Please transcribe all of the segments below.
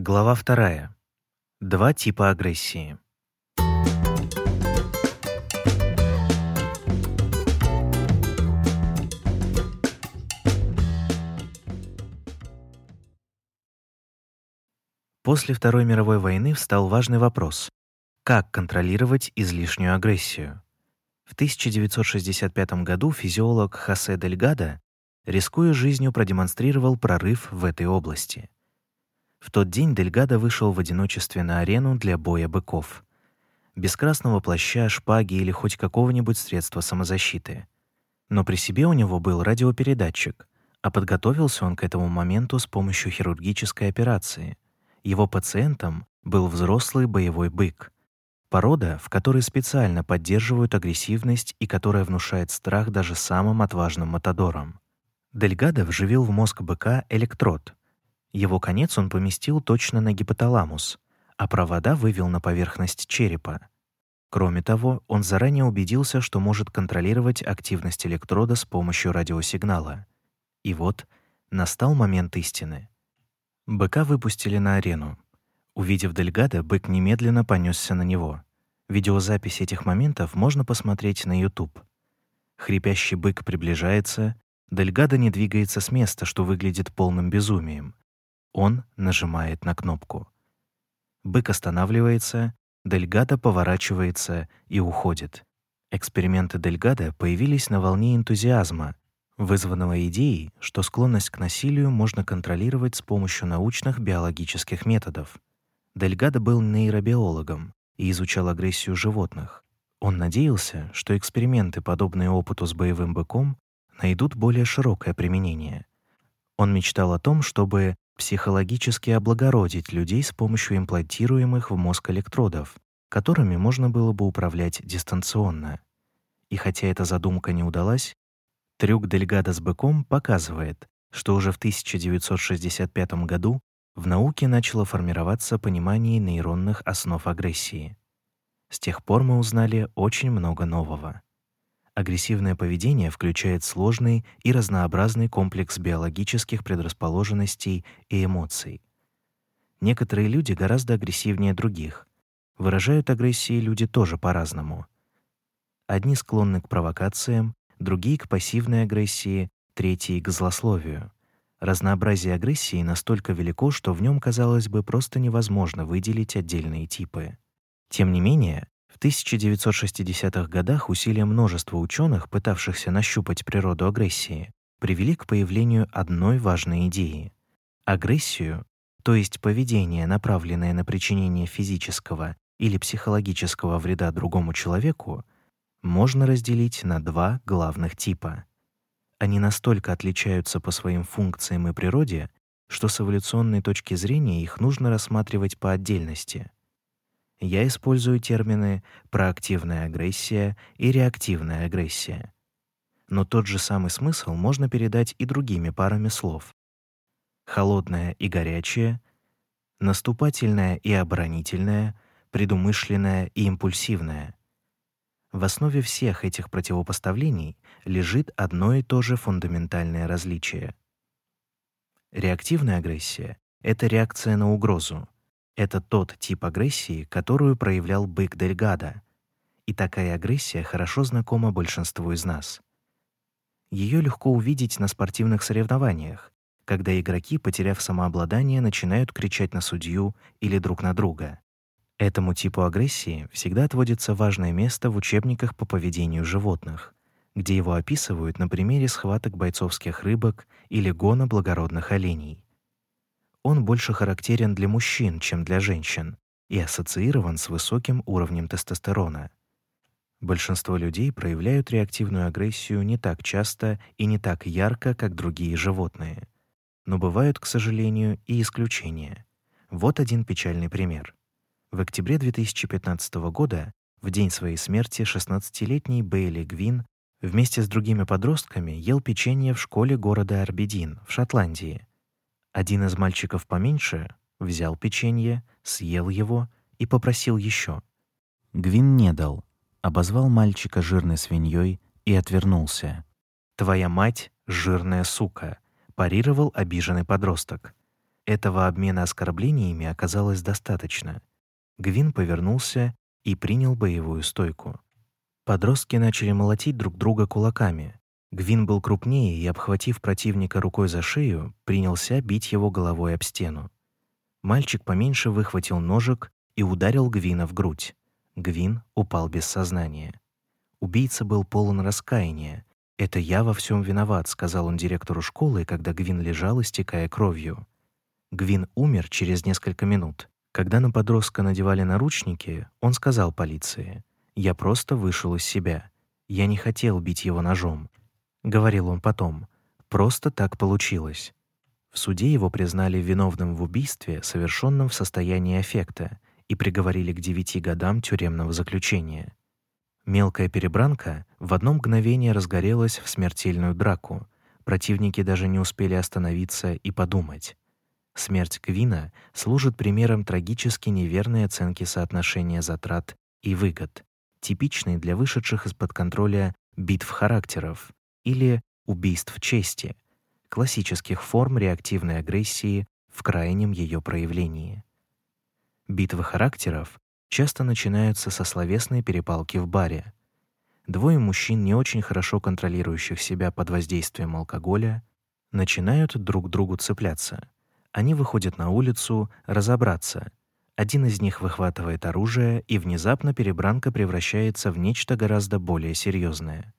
Глава вторая. Два типа агрессии. После Второй мировой войны встал важный вопрос: как контролировать излишнюю агрессию? В 1965 году физиолог Хосе Дельгадо, рискуя жизнью, продемонстрировал прорыв в этой области. В тот день Дельгадо вышел в одиночестве на арену для боя быков. Без красного плаща, шпаги или хоть какого-нибудь средства самозащиты. Но при себе у него был радиопередатчик, а подготовился он к этому моменту с помощью хирургической операции. Его пациентом был взрослый боевой бык, Порода, в которой специально поддерживают агрессивность и которая внушает страх даже самым отважным матадорам. Дельгадо вживил в мозг быка электрод. Его конец он поместил точно на гипоталамус, а провода вывел на поверхность черепа. Кроме того, он заранее убедился, что может контролировать активность электрода с помощью радиосигнала. И вот настал момент истины. Быка выпустили на арену. Увидев Дельгадо, бык немедленно понесся на него. Видеозапись этих моментов можно посмотреть на YouTube. Хрипящий бык приближается, Дельгадо не двигается с места, что выглядит полным безумием. Он нажимает на кнопку. Бык останавливается, Дельгадо поворачивается и уходит. Эксперименты Дельгадо появились на волне энтузиазма, вызванного идеей, что склонность к насилию можно контролировать с помощью научных биологических методов. Дельгадо был нейробиологом и изучал агрессию животных. Он надеялся, что эксперименты, подобные опыту с боевым быком, найдут более широкое применение. Он мечтал о том, чтобы психологически облагородить людей с помощью имплантируемых в мозг электродов, которыми можно было бы управлять дистанционно. И хотя эта задумка не удалась, трюк Дельгадо с быком показывает, что уже в 1965 году в науке начало формироваться понимание нейронных основ агрессии. С тех пор мы узнали очень много нового. Агрессивное поведение включает сложный и разнообразный комплекс биологических предрасположенностей и эмоций. Некоторые люди гораздо агрессивнее других. Выражают агрессии люди тоже по-разному. Одни склонны к провокациям, другие к пассивной агрессии, третьи к злословию. Разнообразие агрессии настолько велико, что в нем, казалось бы, просто невозможно выделить отдельные типы. Тем не менее, в 1960-х годах усилия множества ученых, пытавшихся нащупать природу агрессии, привели к появлению одной важной идеи. Агрессию, то есть поведение, направленное на причинение физического или психологического вреда другому человеку, можно разделить на два главных типа. Они настолько отличаются по своим функциям и природе, что с эволюционной точки зрения их нужно рассматривать по отдельности. Я использую термины проактивная агрессия и реактивная агрессия. Но тот же самый смысл можно передать и другими парами слов. Холодная и горячая, наступательная и оборонительная, предумышленная и импульсивная. В основе всех этих противопоставлений лежит одно и то же фундаментальное различие. Реактивная агрессия — это реакция на угрозу. Это тот тип агрессии, которую проявлял бык Дельгадо. И такая агрессия хорошо знакома большинству из нас. Ее легко увидеть на спортивных соревнованиях, когда игроки, потеряв самообладание, начинают кричать на судью или друг на друга. Этому типу агрессии всегда отводится важное место в учебниках по поведению животных, где его описывают на примере схваток бойцовских рыбок или гона благородных оленей. Он больше характерен для мужчин, чем для женщин, и ассоциирован с высоким уровнем тестостерона. Большинство людей проявляют реактивную агрессию не так часто и не так ярко, как другие животные. Но бывают, к сожалению, и исключения. Вот один печальный пример. В октябре 2015 года, в день своей смерти, 16-летний Бейли Гвин вместе с другими подростками ел печенье в школе города Арбидин в Шотландии. Один из мальчиков поменьше взял печенье, съел его и попросил еще. Гвин не дал, обозвал мальчика жирной свиньей и отвернулся. «Твоя мать — жирная сука», — парировал обиженный подросток. Этого обмена оскорблениями оказалось достаточно. Гвин повернулся и принял боевую стойку. Подростки начали молотить друг друга кулаками. Гвин был крупнее и, обхватив противника рукой за шею, принялся бить его головой об стену. Мальчик поменьше выхватил ножик и ударил Гвина в грудь. Гвин упал без сознания. Убийца был полон раскаяния. «Это я во всем виноват», — сказал он директору школы, когда Гвин лежал, истекая кровью. Гвин умер через несколько минут. Когда на подростка надевали наручники, он сказал полиции, «Я просто вышел из себя. Я не хотел бить его ножом». Говорил он потом, «Просто так получилось». В суде его признали виновным в убийстве, совершенном в состоянии аффекта, и приговорили к девяти годам тюремного заключения. Мелкая перебранка в одно мгновение разгорелась в смертельную драку. Противники даже не успели остановиться и подумать. Смерть Квина служит примером трагически неверной оценки соотношения затрат и выгод, типичной для вышедших из-под контроля битв характеров или убийств чести, классических форм реактивной агрессии в крайнем ее проявлении. Битвы характеров часто начинаются со словесной перепалки в баре. Двое мужчин, не очень хорошо контролирующих себя под воздействием алкоголя, начинают друг другу цепляться. Они выходят на улицу разобраться. Один из них выхватывает оружие, и внезапно перебранка превращается в нечто гораздо более серьезное.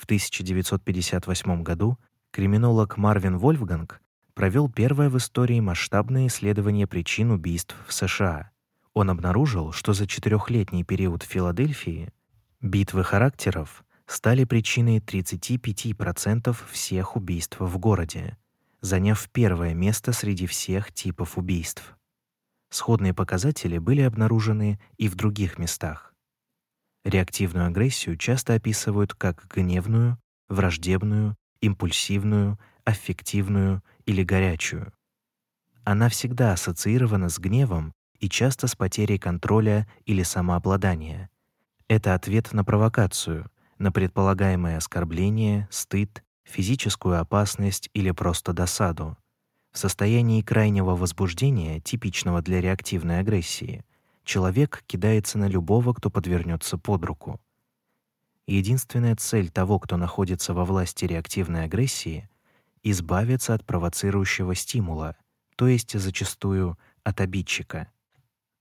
В 1958 году криминолог Марвин Вольфганг провел первое в истории масштабное исследование причин убийств в США. Он обнаружил, что за четырехлетний период в Филадельфии битвы характеров стали причиной 35% всех убийств в городе, заняв первое место среди всех типов убийств. Сходные показатели были обнаружены и в других местах. Реактивную агрессию часто описывают как гневную, враждебную, импульсивную, аффективную или горячую. Она всегда ассоциирована с гневом и часто с потерей контроля или самообладания. Это ответ на провокацию, на предполагаемое оскорбление, стыд, физическую опасность или просто досаду. В состоянии крайнего возбуждения, типичного для реактивной агрессии, человек кидается на любого, кто подвернется под руку. Единственная цель того, кто находится во власти реактивной агрессии — избавиться от провоцирующего стимула, то есть зачастую от обидчика.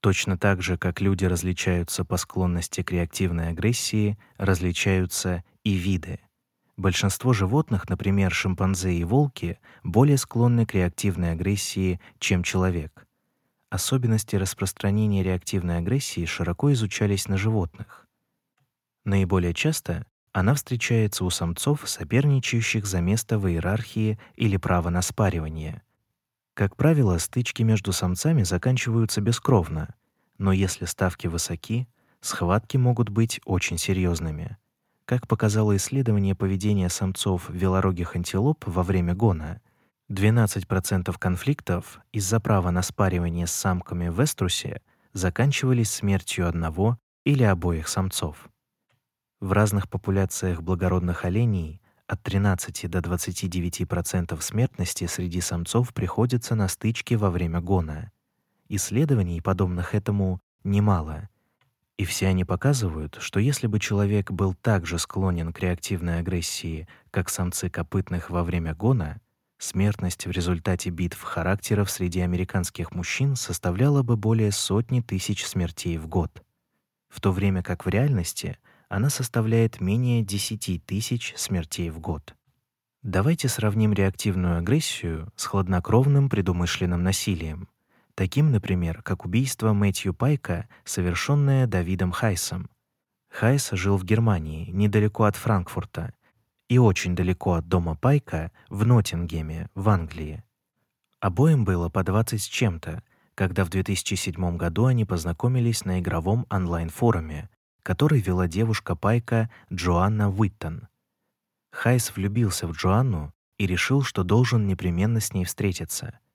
Точно так же, как люди различаются по склонности к реактивной агрессии, различаются и виды. Большинство животных, например, шимпанзе и волки, более склонны к реактивной агрессии, чем человек. Особенности распространения реактивной агрессии широко изучались на животных. Наиболее часто она встречается у самцов, соперничающих за место в иерархии или право на спаривание. Как правило, стычки между самцами заканчиваются бескровно, но если ставки высоки, схватки могут быть очень серьезными. Как показало исследование поведения самцов велорогих антилоп во время гона, 12% конфликтов из-за права на спаривание с самками в эструсе заканчивались смертью одного или обоих самцов. В разных популяциях благородных оленей от 13 до 29% смертности среди самцов приходится на стычки во время гона. Исследований, подобных этому, немало — и все они показывают, что если бы человек был так же склонен к реактивной агрессии, как самцы копытных во время гона, смертность в результате битв характеров среди американских мужчин составляла бы более сотни тысяч смертей в год, в то время как в реальности она составляет менее 10 тысяч смертей в год. Давайте сравним реактивную агрессию с хладнокровным предумышленным насилием — таким, например, как убийство Мэтью Пайка, совершенное Давидом Хайсом. Хайс жил в Германии, недалеко от Франкфурта, и очень далеко от дома Пайка в Ноттингеме, в Англии. Обоим было по 20 с чем-то, когда в 2007 году они познакомились на игровом онлайн-форуме, который вела девушка Пайка Джоанна Уиттон. Хайс влюбился в Джоанну и решил, что должен непременно с ней встретиться —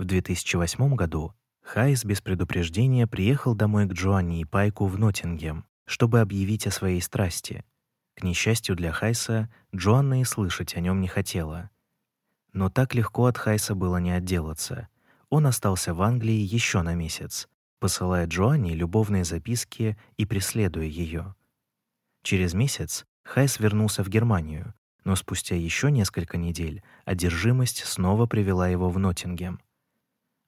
в 2008 году Хайс без предупреждения приехал домой к Джоанне и Пайку в Ноттингем, чтобы объявить о своей страсти. К несчастью для Хайса, Джоанна и слышать о нем не хотела. Но так легко от Хайса было не отделаться. он остался в Англии еще на месяц, посылая Джоанне любовные записки и преследуя ее. Через месяц Хайс вернулся в Германию, но спустя еще несколько недель одержимость снова привела его в Ноттингем.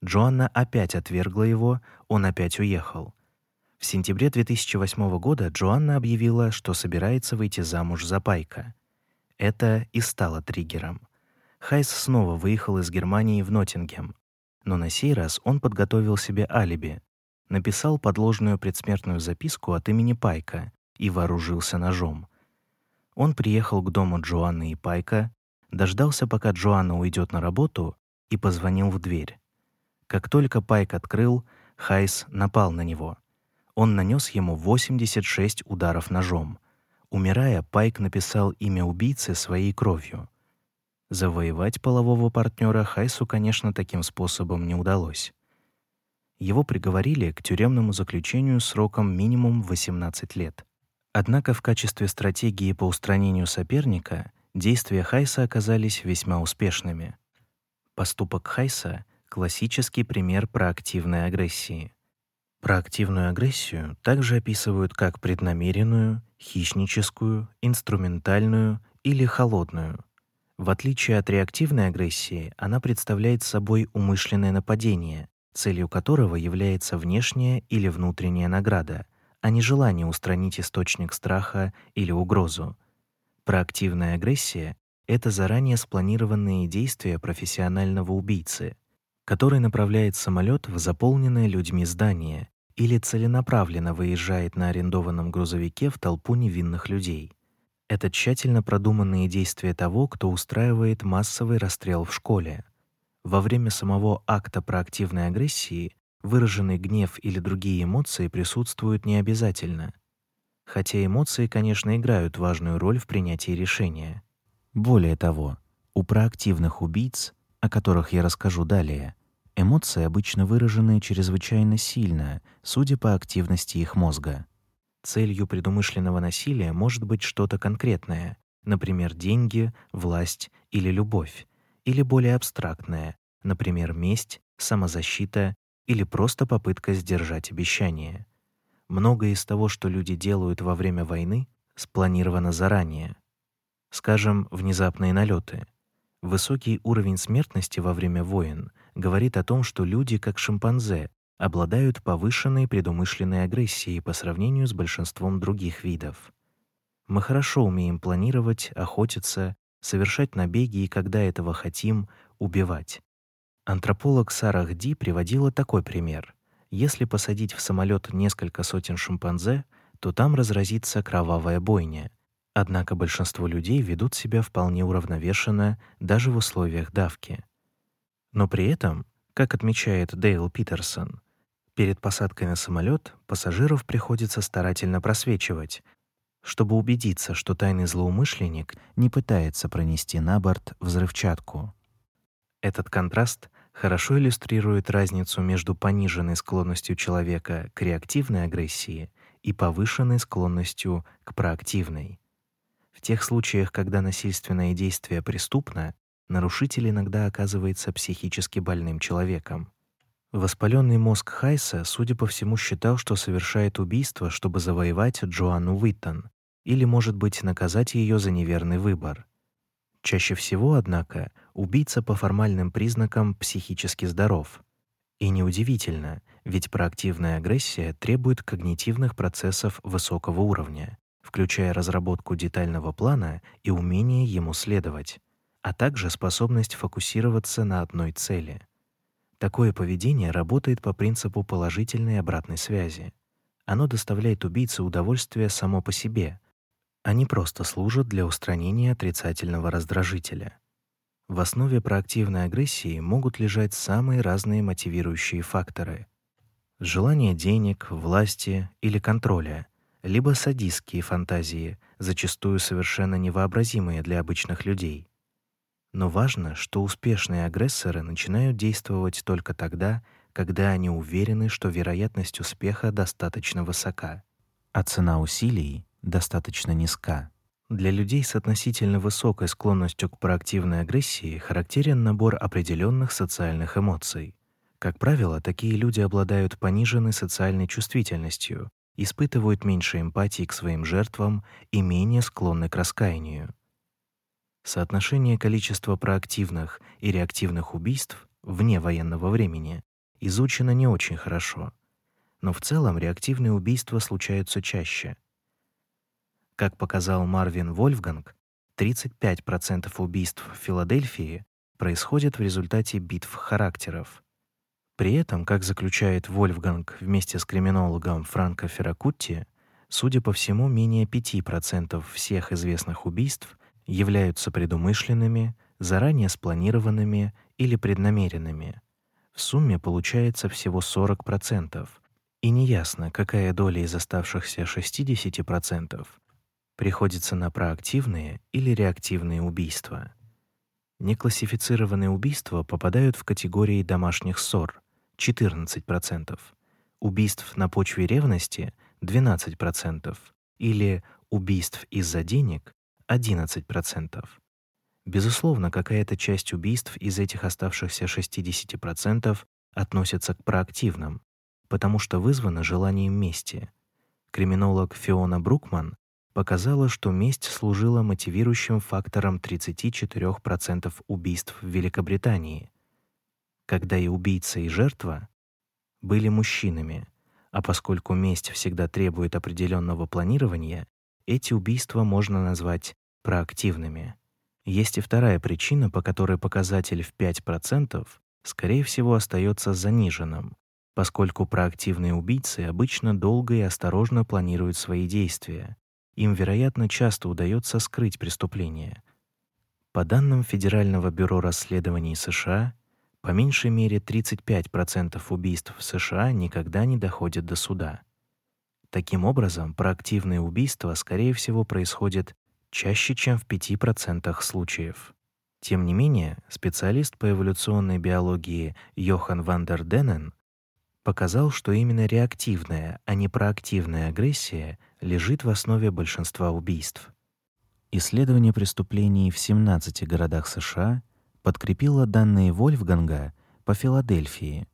Джоанна опять отвергла его, он опять уехал. В сентябре 2008 года Джоанна объявила, что собирается выйти замуж за Пайка. Это и стало триггером. Хайс снова выехал из Германии в Ноттингем, но на сей раз он подготовил себе алиби, написал подложную предсмертную записку от имени Пайка и вооружился ножом. Он приехал к дому Джоанны и Пайка, дождался, пока Джоанна уйдет на работу, и позвонил в дверь. Как только Пайк открыл, Хайс напал на него. Он нанес ему 86 ударов ножом. Умирая, Пайк написал имя убийцы своей кровью. Завоевать полового партнера Хайсу, конечно, таким способом не удалось. Его приговорили к тюремному заключению сроком минимум 18 лет. Однако в качестве стратегии по устранению соперника действия Хайса оказались весьма успешными. Поступок Хайса — классический пример проактивной агрессии. Проактивную агрессию также описывают как преднамеренную, хищническую, инструментальную или холодную. В отличие от реактивной агрессии, она представляет собой умышленное нападение, целью которого является внешняя или внутренняя награда, а не желание устранить источник страха или угрозу. Проактивная агрессия — это заранее спланированные действия профессионального убийцы, который направляет самолет в заполненное людьми здание или целенаправленно выезжает на арендованном грузовике в толпу невинных людей. Это тщательно продуманные действия того, кто устраивает массовый расстрел в школе. Во время самого акта проактивной агрессии Выраженный гнев или другие эмоции присутствуют не обязательно, хотя эмоции, конечно, играют важную роль в принятии решения. Более того, у проактивных убийц, о которых я расскажу далее, эмоции обычно выражены чрезвычайно сильно, судя по активности их мозга. Целью предумышленного насилия может быть что-то конкретное, например, деньги, власть или любовь, или более абстрактное, например, месть, самозащита или просто попытка сдержать обещание. Многое из того, что люди делают во время войны, спланировано заранее. Скажем, внезапные налеты. Высокий уровень смертности во время войн говорит о том, что люди, как шимпанзе, обладают повышенной предумышленной агрессией по сравнению с большинством других видов. Мы хорошо умеем планировать, охотиться, совершать набеги и когда этого хотим, убивать. Антрополог Сарах Ди приводила такой пример. Если посадить в самолет несколько сотен шимпанзе, то там разразится кровавая бойня. Однако большинство людей ведут себя вполне уравновешенно даже в условиях давки. Но при этом, как отмечает Дейл Питерсон, перед посадкой на самолет пассажиров приходится старательно просвечивать, чтобы убедиться, что тайный злоумышленник не пытается пронести на борт взрывчатку. Этот контраст хорошо иллюстрирует разницу между пониженной склонностью человека к реактивной агрессии и повышенной склонностью к проактивной. В тех случаях, когда насильственное действие преступно, нарушитель иногда оказывается психически больным человеком. Воспаленный мозг Хайса, судя по всему, считал, что совершает убийство, чтобы завоевать Джоанну Уиттон или, может быть, наказать ее за неверный выбор. Чаще всего, однако, убийца по формальным признакам психически здоров. И неудивительно, ведь проактивная агрессия требует когнитивных процессов высокого уровня, включая разработку детального плана и умение ему следовать, а также способность фокусироваться на одной цели. Такое поведение работает по принципу положительной обратной связи. Оно доставляет убийце удовольствие само по себе, они просто служат для устранения отрицательного раздражителя. В основе проактивной агрессии могут лежать самые разные мотивирующие факторы: желание денег, власти или контроля, либо садистские фантазии, зачастую совершенно невообразимые для обычных людей. Но важно, что успешные агрессоры начинают действовать только тогда, когда они уверены, что вероятность успеха достаточно высока, а цена усилий достаточно низка. Для людей с относительно высокой склонностью к проактивной агрессии характерен набор определенных социальных эмоций, Как правило, такие люди обладают пониженной социальной чувствительностью, испытывают меньше эмпатии к своим жертвам и менее склонны к раскаянию. Соотношение количества проактивных и реактивных убийств вне военного времени изучено не очень хорошо, но в целом реактивные убийства случаются чаще. Как показал Марвин Вольфганг, 35% убийств в Филадельфии происходят в результате битв характеров, при этом, как заключает Вольфганг вместе с криминологом Франко Ферракутти, судя по всему, менее 5% всех известных убийств являются предумышленными, заранее спланированными или преднамеренными. В сумме получается всего 40%, и неясно, какая доля из оставшихся 60% приходится на проактивные или реактивные убийства. Неклассифицированные убийства попадают в категории домашних ссор, 14%, убийств на почве ревности 12% или убийств из-за денег 11%. Безусловно, какая-то часть убийств из этих оставшихся 60% относится к проактивным, потому что вызвана желанием мести. Криминолог Фиона Брукман показала, что месть служила мотивирующим фактором 34% убийств в Великобритании, когда и убийца, и жертва были мужчинами, а поскольку месть всегда требует определенного планирования, эти убийства можно назвать проактивными. Есть и вторая причина, по которой показатель в 5% скорее всего остается заниженным, поскольку проактивные убийцы обычно долго и осторожно планируют свои действия. Им, вероятно, часто удается скрыть преступление. По данным Федерального бюро расследований США, по меньшей мере 35% убийств в США никогда не доходят до суда. Таким образом, проактивные убийства, скорее всего, происходят чаще, чем в 5% случаев. Тем не менее, специалист по эволюционной биологии Йохан ван дер Денен показал, что именно реактивная, а не проактивная агрессия лежит в основе большинства убийств. Исследование преступлений в 17 городах США подкрепила данные Вольфганга по Филадельфии,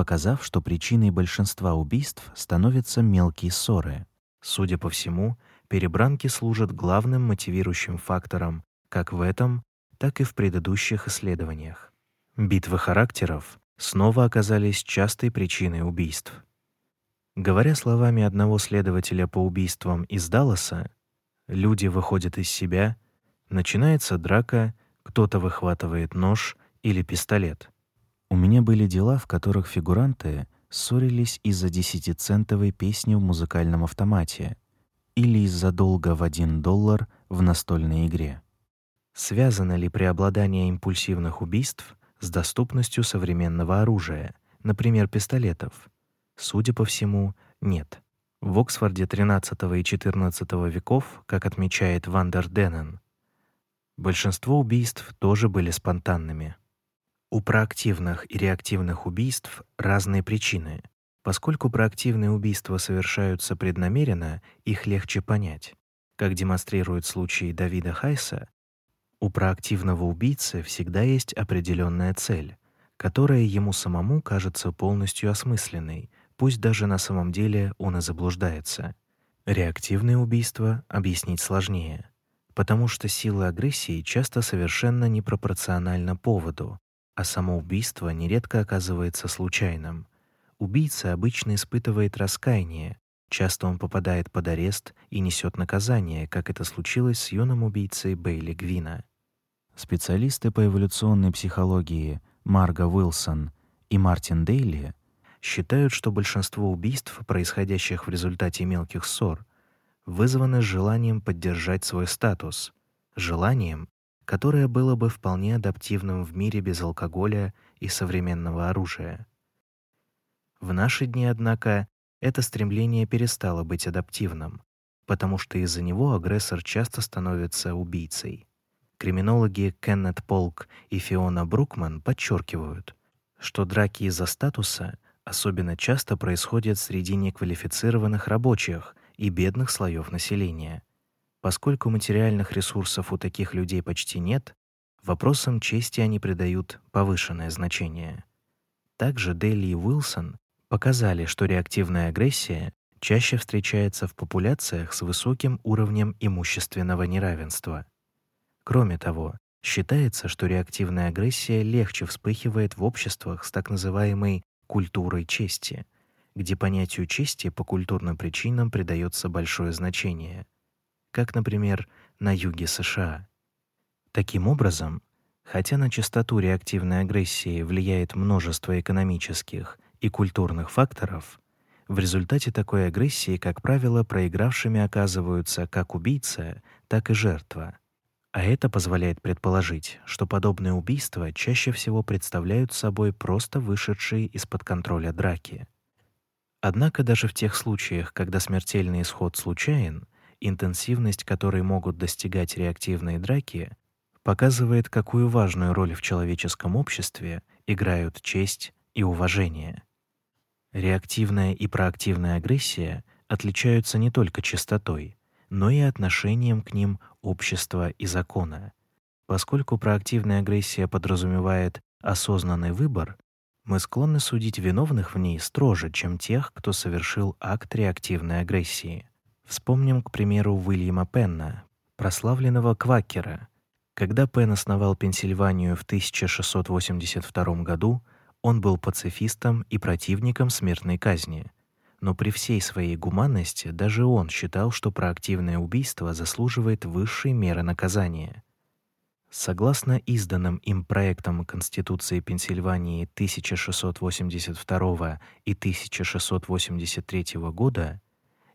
показав, что причиной большинства убийств становятся мелкие ссоры. Судя по всему, перебранки служат главным мотивирующим фактором как в этом, так и в предыдущих исследованиях. Битвы характеров снова оказались частой причиной убийств. Говоря словами одного следователя по убийствам из Далласа, люди выходят из себя, начинается драка, кто-то выхватывает нож или пистолет. У меня были дела, в которых фигуранты ссорились из-за десятицентовой песни в музыкальном автомате или из-за долга в один доллар в настольной игре. Связано ли преобладание импульсивных убийств с доступностью современного оружия, например, пистолетов? Судя по всему, нет. В Оксфорде XIII и XIV веков, как отмечает Вандер Денен, Большинство убийств тоже были спонтанными. У проактивных и реактивных убийств разные причины. Поскольку проактивные убийства совершаются преднамеренно, их легче понять. Как демонстрирует случай Давида Хайса, у проактивного убийцы всегда есть определенная цель, которая ему самому кажется полностью осмысленной, пусть даже на самом деле он и заблуждается. Реактивные убийства объяснить сложнее потому что сила агрессии часто совершенно непропорциональна поводу, а само убийство нередко оказывается случайным. Убийца обычно испытывает раскаяние, часто он попадает под арест и несет наказание, как это случилось с юным убийцей Бейли Гвина. Специалисты по эволюционной психологии Марга Уилсон и Мартин Дейли считают, что большинство убийств, происходящих в результате мелких ссор, вызваны желанием поддержать свой статус, желанием, которое было бы вполне адаптивным в мире без алкоголя и современного оружия. В наши дни, однако, это стремление перестало быть адаптивным, потому что из-за него агрессор часто становится убийцей. Криминологи Кеннет Полк и Фиона Брукман подчеркивают, что драки из-за статуса особенно часто происходят среди неквалифицированных рабочих и бедных слоев населения. Поскольку материальных ресурсов у таких людей почти нет, вопросам чести они придают повышенное значение. Также Дели и Уилсон показали, что реактивная агрессия чаще встречается в популяциях с высоким уровнем имущественного неравенства. Кроме того, считается, что реактивная агрессия легче вспыхивает в обществах с так называемой культурой чести, где понятию чести по культурным причинам придается большое значение, как, например, на юге США. Таким образом, хотя на частоту реактивной агрессии влияет множество экономических и культурных факторов, в результате такой агрессии, как правило, проигравшими оказываются как убийца, так и жертва. А это позволяет предположить, что подобные убийства чаще всего представляют собой просто вышедшие из-под контроля драки. Однако даже в тех случаях, когда смертельный исход случайен, интенсивность которой могут достигать реактивные драки, показывает, какую важную роль в человеческом обществе играют честь и уважение. Реактивная и проактивная агрессия отличаются не только частотой, но и отношением к ним общества и закона. Поскольку проактивная агрессия подразумевает осознанный выбор, мы склонны судить виновных в ней строже, чем тех, кто совершил акт реактивной агрессии. Вспомним, к примеру, Уильяма Пенна, прославленного квакера. Когда Пенн основал Пенсильванию в 1682 году, он был пацифистом и противником смертной казни, но при всей своей гуманности даже он считал, что проактивное убийство заслуживает высшей меры наказания. Согласно изданным им проектам Конституции Пенсильвании 1682 и 1683 года,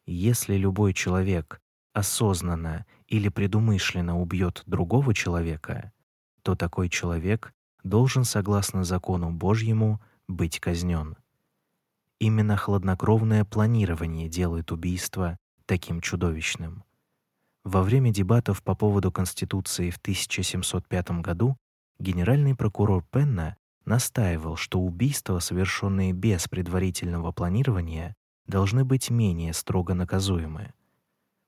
если любой человек осознанно или предумышленно убьет другого человека, то такой человек должен, согласно закону Божьему, быть казнен. Именно хладнокровное планирование делает убийство таким чудовищным. Во время дебатов по поводу Конституции в 1705 году генеральный прокурор Пенна настаивал, что убийства, совершенные без предварительного планирования, должны быть менее строго наказуемы.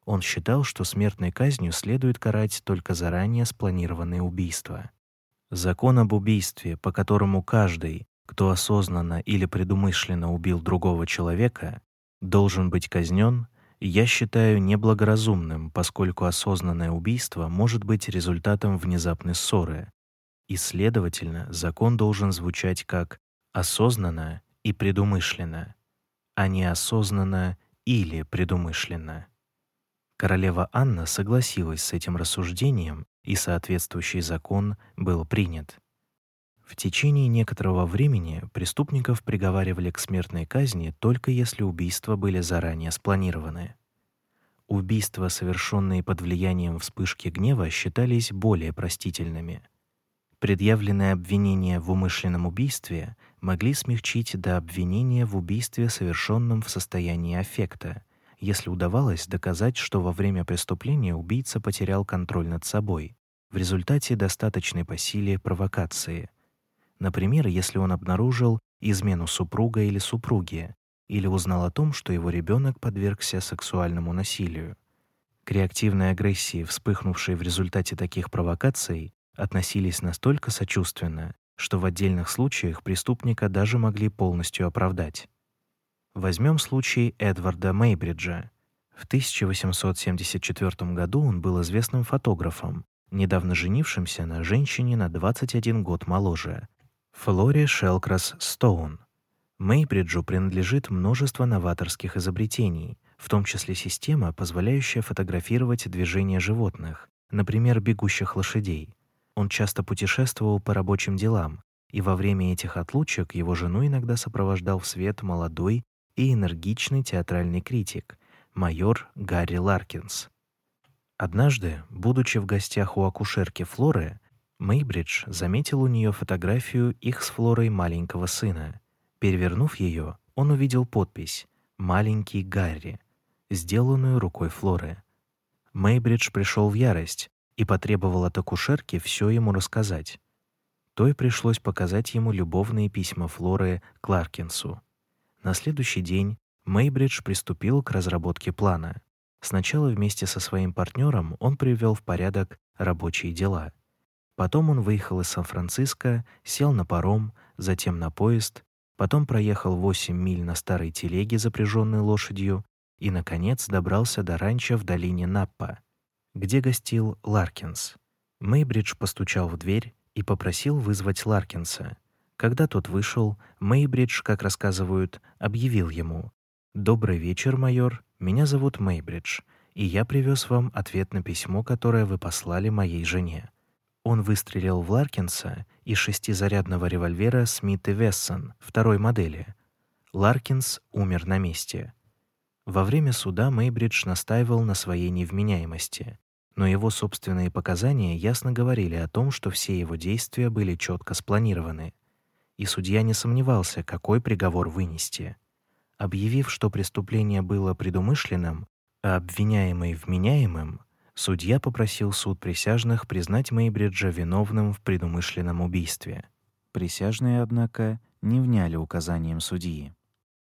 Он считал, что смертной казнью следует карать только заранее спланированные убийства. Закон об убийстве, по которому каждый, кто осознанно или предумышленно убил другого человека, должен быть казнен, я считаю неблагоразумным, поскольку осознанное убийство может быть результатом внезапной ссоры. И, следовательно, закон должен звучать как «осознанно» и «предумышленно», а не «осознанно» или «предумышленно». Королева Анна согласилась с этим рассуждением и соответствующий закон был принят. В течение некоторого времени преступников приговаривали к смертной казни только если убийства были заранее спланированы. Убийства, совершенные под влиянием вспышки гнева, считались более простительными. Предъявленные обвинения в умышленном убийстве могли смягчить до обвинения в убийстве, совершенном в состоянии аффекта, если удавалось доказать, что во время преступления убийца потерял контроль над собой в результате достаточной по силе провокации. Например, если он обнаружил измену супруга или супруги, или узнал о том, что его ребенок подвергся сексуальному насилию. К реактивной агрессии, вспыхнувшей в результате таких провокаций, относились настолько сочувственно, что в отдельных случаях преступника даже могли полностью оправдать. Возьмем случай Эдварда Мейбриджа. В 1874 году он был известным фотографом, недавно женившимся на женщине на 21 год моложе, Флоре Шелкрас Стоун. Мейбриджу принадлежит множество новаторских изобретений, в том числе система, позволяющая фотографировать движения животных, например, бегущих лошадей. Он часто путешествовал по рабочим делам, и во время этих отлучек его жену иногда сопровождал в свет молодой и энергичный театральный критик, майор Гарри Ларкинс. Однажды, будучи в гостях у акушерки Флоры, Мейбридж заметил у нее фотографию их с Флорой маленького сына. Перевернув ее, он увидел подпись «Маленький Гарри», сделанную рукой Флоры. Мейбридж пришел в ярость и потребовал от акушерки все ему рассказать. Той пришлось показать ему любовные письма Флоры к Ларкинсу. На следующий день Мейбридж приступил к разработке плана. Сначала вместе со своим партнером он привел в порядок рабочие дела. Потом он выехал из Сан-Франциско, сел на паром, затем на поезд потом проехал 8 миль на старой телеге, запряженной лошадью, и, наконец, добрался до ранчо в долине Наппа, где гостил Ларкинс. Мейбридж постучал в дверь и попросил вызвать Ларкинса. Когда тот вышел, Мейбридж, как рассказывают, объявил ему «Добрый вечер, майор, меня зовут Мейбридж, и я привез вам ответ на письмо, которое вы послали моей жене». Он выстрелил в Ларкинса из шестизарядного револьвера Смит и Вессон второй модели. Ларкинс умер на месте. Во время суда Мейбридж настаивал на своей невменяемости, но его собственные показания ясно говорили о том, что все его действия были четко спланированы, и судья не сомневался, какой приговор вынести. Объявив, что преступление было предумышленным, а обвиняемый вменяемым, Судья попросил суд присяжных признать Мейбриджа виновным в предумышленном убийстве. Присяжные, однако, не вняли указаниям судьи.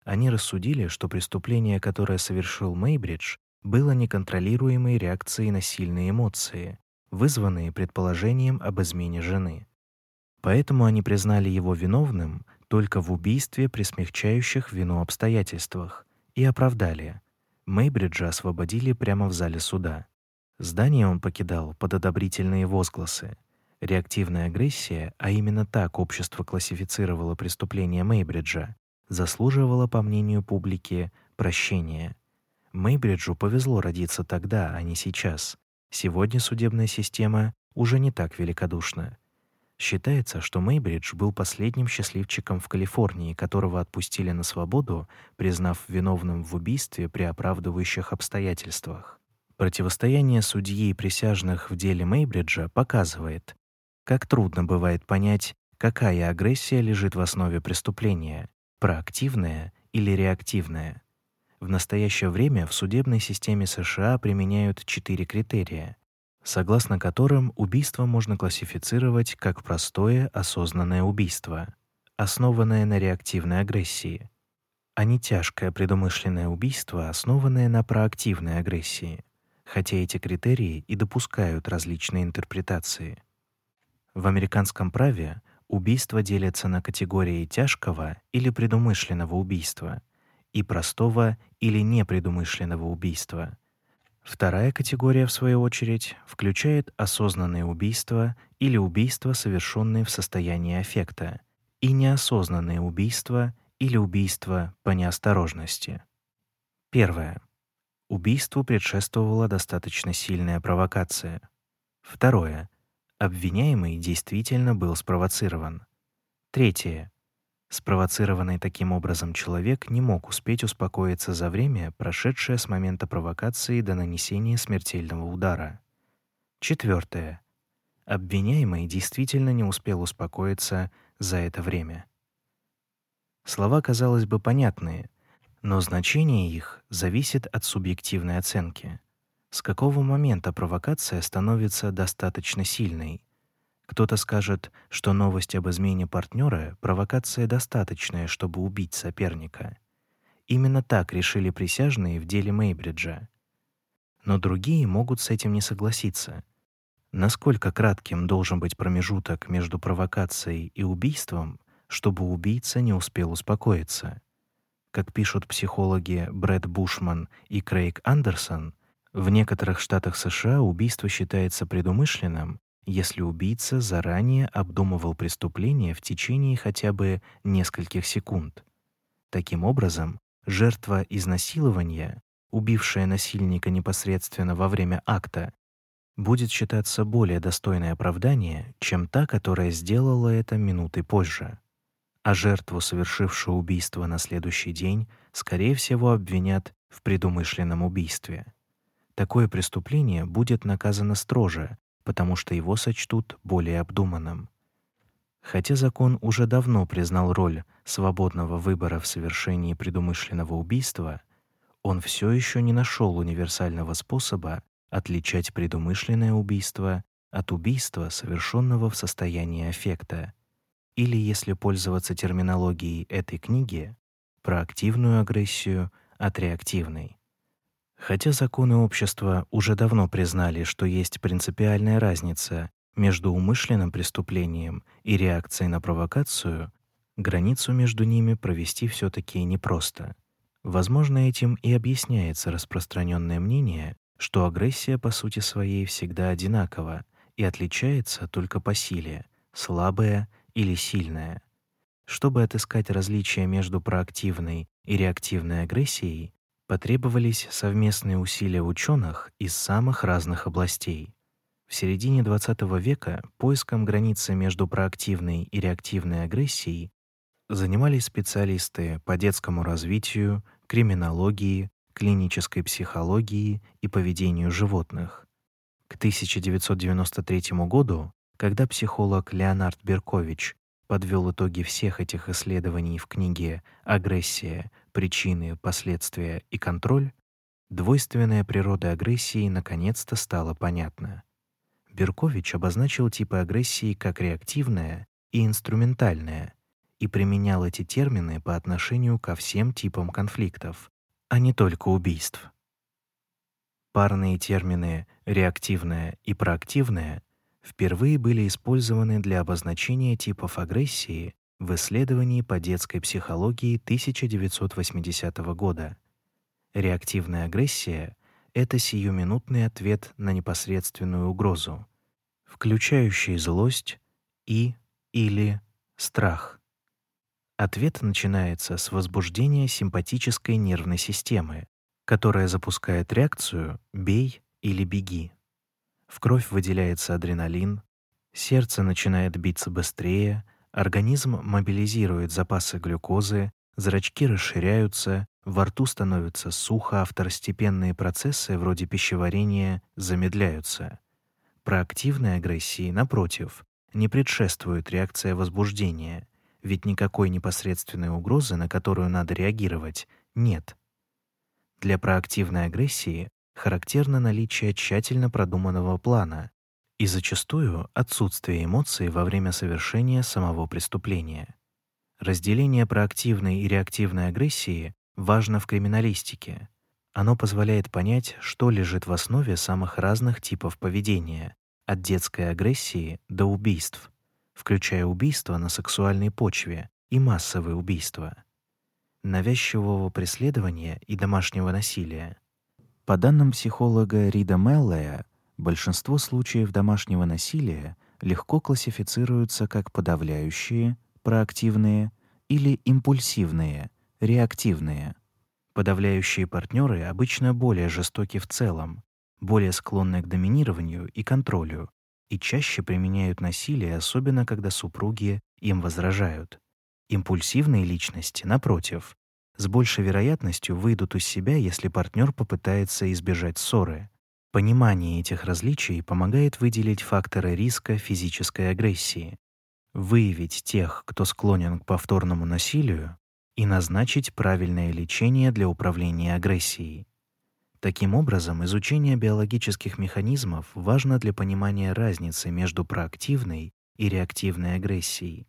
Они рассудили, что преступление, которое совершил Мейбридж, было неконтролируемой реакцией на сильные эмоции, вызванные предположением об измене жены. Поэтому они признали его виновным только в убийстве при смягчающих вину обстоятельствах и оправдали. Мейбриджа освободили прямо в зале суда. Здание он покидал под одобрительные возгласы. Реактивная агрессия, а именно так общество классифицировало преступление Мейбриджа, заслуживала, по мнению публики, прощения. Мейбриджу повезло родиться тогда, а не сейчас. Сегодня судебная система уже не так великодушна. Считается, что Мейбридж был последним счастливчиком в Калифорнии, которого отпустили на свободу, признав виновным в убийстве при оправдывающих обстоятельствах. Противостояние судьи и присяжных в деле Мейбриджа показывает, как трудно бывает понять, какая агрессия лежит в основе преступления проактивная или реактивная. В настоящее время в судебной системе США применяют четыре критерия, согласно которым убийство можно классифицировать как простое осознанное убийство, основанное на реактивной агрессии, а не тяжкое предумышленное убийство, основанное на проактивной агрессии хотя эти критерии и допускают различные интерпретации. В американском праве убийство делится на категории тяжкого или предумышленного убийства и простого или непредумышленного убийства. Вторая категория, в свою очередь, включает осознанные убийства или убийства, совершенные в состоянии аффекта, и неосознанные убийства или убийства по неосторожности. Первое. Убийству предшествовала достаточно сильная провокация. Второе. Обвиняемый действительно был спровоцирован. Третье. Спровоцированный таким образом человек не мог успеть успокоиться за время, прошедшее с момента провокации до нанесения смертельного удара. Четвертое. Обвиняемый действительно не успел успокоиться за это время. Слова, казалось бы, понятные, но значение их зависит от субъективной оценки. С какого момента провокация становится достаточно сильной? Кто-то скажет, что новость об измене партнера — провокация достаточная, чтобы убить соперника. Именно так решили присяжные в деле Мейбриджа. Но другие могут с этим не согласиться. Насколько кратким должен быть промежуток между провокацией и убийством, чтобы убийца не успел успокоиться? Как пишут психологи Брэд Бушман и Крейг Андерсон, в некоторых штатах США убийство считается предумышленным, если убийца заранее обдумывал преступление в течение хотя бы нескольких секунд. Таким образом, жертва изнасилования, убившая насильника непосредственно во время акта, будет считаться более достойной оправдания, чем та, которая сделала это минуты позже а жертву, совершившую убийство на следующий день, скорее всего, обвинят в предумышленном убийстве. Такое преступление будет наказано строже, потому что его сочтут более обдуманным. Хотя закон уже давно признал роль свободного выбора в совершении предумышленного убийства, он все еще не нашел универсального способа отличать предумышленное убийство от убийства, совершенного в состоянии аффекта, или, если пользоваться терминологией этой книги, проактивную агрессию от реактивной. Хотя законы общества уже давно признали, что есть принципиальная разница между умышленным преступлением и реакцией на провокацию, границу между ними провести все таки непросто. Возможно, этим и объясняется распространенное мнение, что агрессия по сути своей всегда одинакова и отличается только по силе — слабая или сильная. Чтобы отыскать различия между проактивной и реактивной агрессией, потребовались совместные усилия ученых из самых разных областей. В середине XX века поиском границы между проактивной и реактивной агрессией занимались специалисты по детскому развитию, криминологии, клинической психологии и поведению животных. К 1993 году, когда психолог Леонард Беркович подвел итоги всех этих исследований в книге «Агрессия. Причины, последствия и контроль», двойственная природа агрессии наконец-то стала понятна. Беркович обозначил типы агрессии как реактивная и инструментальная и применял эти термины по отношению ко всем типам конфликтов, а не только убийств. Парные термины реактивная и проактивная впервые были использованы для обозначения типов агрессии в исследовании по детской психологии 1980 года. Реактивная агрессия это сиюминутный ответ на непосредственную угрозу, включающий злость и или страх. Ответ начинается с возбуждения симпатической нервной системы, которая запускает реакцию «бей» или «беги». В кровь выделяется адреналин, сердце начинает биться быстрее, организм мобилизирует запасы глюкозы, зрачки расширяются, во рту становится сухо, а второстепенные процессы вроде пищеварения замедляются. Проактивной агрессии, напротив, не предшествует реакция возбуждения — ведь никакой непосредственной угрозы, на которую надо реагировать, нет. Для проактивной агрессии характерно наличие тщательно продуманного плана и зачастую отсутствие эмоций во время совершения самого преступления. Разделение проактивной и реактивной агрессии важно в криминалистике. Оно позволяет понять, что лежит в основе самых разных типов поведения, от детской агрессии до убийств включая убийства на сексуальной почве и массовые убийства, навязчивого преследования и домашнего насилия. По данным психолога Рида Меллея, большинство случаев домашнего насилия легко классифицируются как подавляющие, проактивные или импульсивные, реактивные. Подавляющие партнеры обычно более жестоки в целом, более склонны к доминированию и контролю, и чаще применяют насилие, особенно когда супруги им возражают. Импульсивные личности, напротив, с большей вероятностью выйдут из себя, если партнер попытается избежать ссоры. Понимание этих различий помогает выделить факторы риска физической агрессии, выявить тех, кто склонен к повторному насилию, и назначить правильное лечение для управления агрессией. Таким образом, изучение биологических механизмов важно для понимания разницы между проактивной и реактивной агрессией.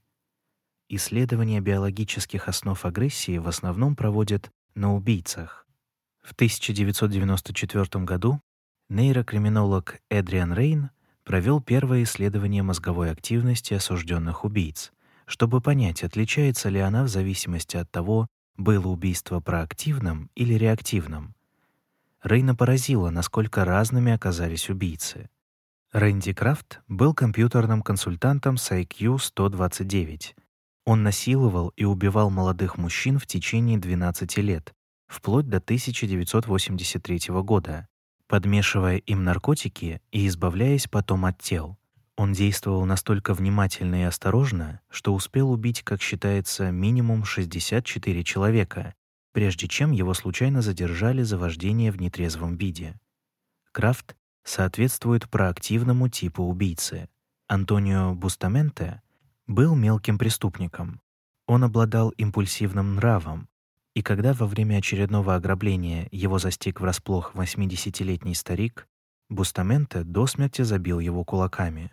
Исследования биологических основ агрессии в основном проводят на убийцах. В 1994 году нейрокриминолог Эдриан Рейн провел первое исследование мозговой активности осужденных убийц, чтобы понять, отличается ли она в зависимости от того, было убийство проактивным или реактивным. Рейна поразило, насколько разными оказались убийцы. Рэнди Крафт был компьютерным консультантом с IQ 129. Он насиловал и убивал молодых мужчин в течение 12 лет, вплоть до 1983 года, подмешивая им наркотики и избавляясь потом от тел. Он действовал настолько внимательно и осторожно, что успел убить, как считается, минимум 64 человека, прежде чем его случайно задержали за вождение в нетрезвом виде. Крафт соответствует проактивному типу убийцы. Антонио Бустаменте был мелким преступником. Он обладал импульсивным нравом, и когда во время очередного ограбления его застиг врасплох 80-летний старик, Бустаменте до смерти забил его кулаками.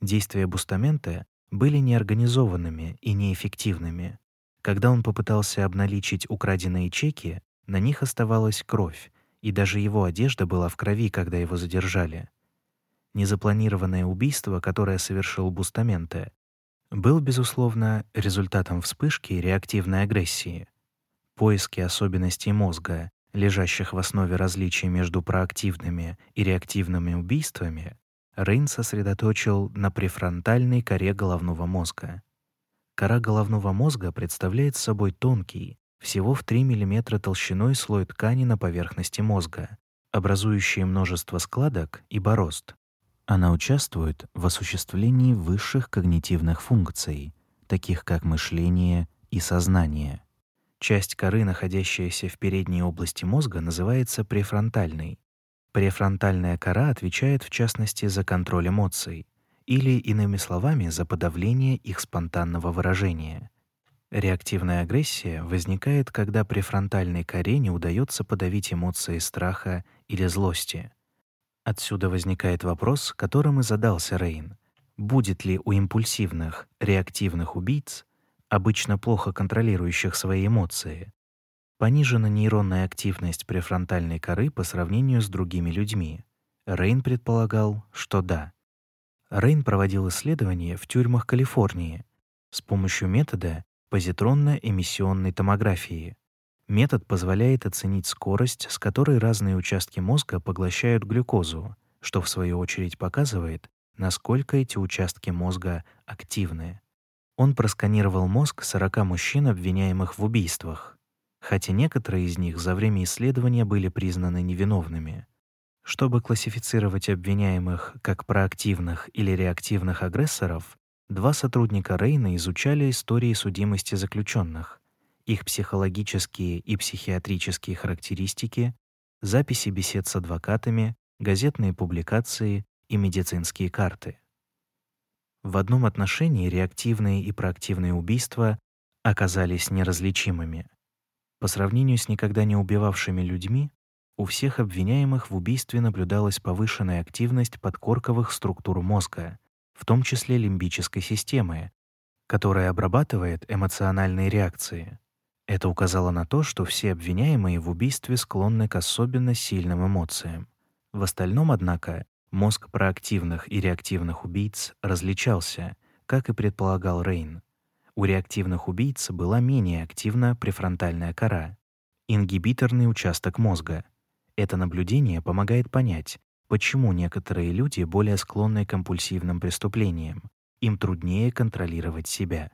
Действия Бустаменте были неорганизованными и неэффективными. Когда он попытался обналичить украденные чеки, на них оставалась кровь, и даже его одежда была в крови, когда его задержали. Незапланированное убийство, которое совершил Бустаменте, был, безусловно, результатом вспышки реактивной агрессии. Поиски особенностей мозга, лежащих в основе различий между проактивными и реактивными убийствами, Рейн сосредоточил на префронтальной коре головного мозга. Кора головного мозга представляет собой тонкий, всего в 3 мм толщиной слой ткани на поверхности мозга, образующий множество складок и борозд. Она участвует в осуществлении высших когнитивных функций, таких как мышление и сознание. Часть коры, находящаяся в передней области мозга, называется префронтальной. Префронтальная кора отвечает в частности за контроль эмоций или иными словами за подавление их спонтанного выражения. Реактивная агрессия возникает, когда префронтальной коре не удается подавить эмоции страха или злости. Отсюда возникает вопрос, которым и задался Рейн. Будет ли у импульсивных, реактивных убийц, обычно плохо контролирующих свои эмоции, понижена нейронная активность префронтальной коры по сравнению с другими людьми? Рейн предполагал, что да. Рейн проводил исследования в тюрьмах Калифорнии с помощью метода позитронно-эмиссионной томографии. Метод позволяет оценить скорость, с которой разные участки мозга поглощают глюкозу, что в свою очередь показывает, насколько эти участки мозга активны. Он просканировал мозг 40 мужчин, обвиняемых в убийствах, хотя некоторые из них за время исследования были признаны невиновными. Чтобы классифицировать обвиняемых как проактивных или реактивных агрессоров, два сотрудника Рейна изучали истории судимости заключенных, их психологические и психиатрические характеристики, записи бесед с адвокатами, газетные публикации и медицинские карты. В одном отношении реактивные и проактивные убийства оказались неразличимыми. По сравнению с никогда не убивавшими людьми, у всех обвиняемых в убийстве наблюдалась повышенная активность подкорковых структур мозга, в том числе лимбической системы, которая обрабатывает эмоциональные реакции. Это указало на то, что все обвиняемые в убийстве склонны к особенно сильным эмоциям. В остальном, однако, мозг проактивных и реактивных убийц различался, как и предполагал Рейн. У реактивных убийц была менее активна префронтальная кора, ингибиторный участок мозга. Это наблюдение помогает понять, почему некоторые люди более склонны к компульсивным преступлениям, им труднее контролировать себя.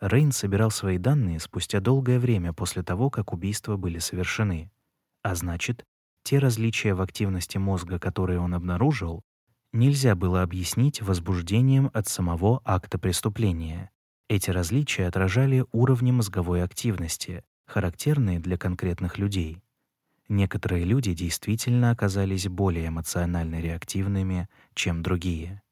Рейн собирал свои данные спустя долгое время после того, как убийства были совершены. А значит, те различия в активности мозга, которые он обнаружил, нельзя было объяснить возбуждением от самого акта преступления. Эти различия отражали уровни мозговой активности, характерные для конкретных людей. Некоторые люди действительно оказались более эмоционально реактивными, чем другие.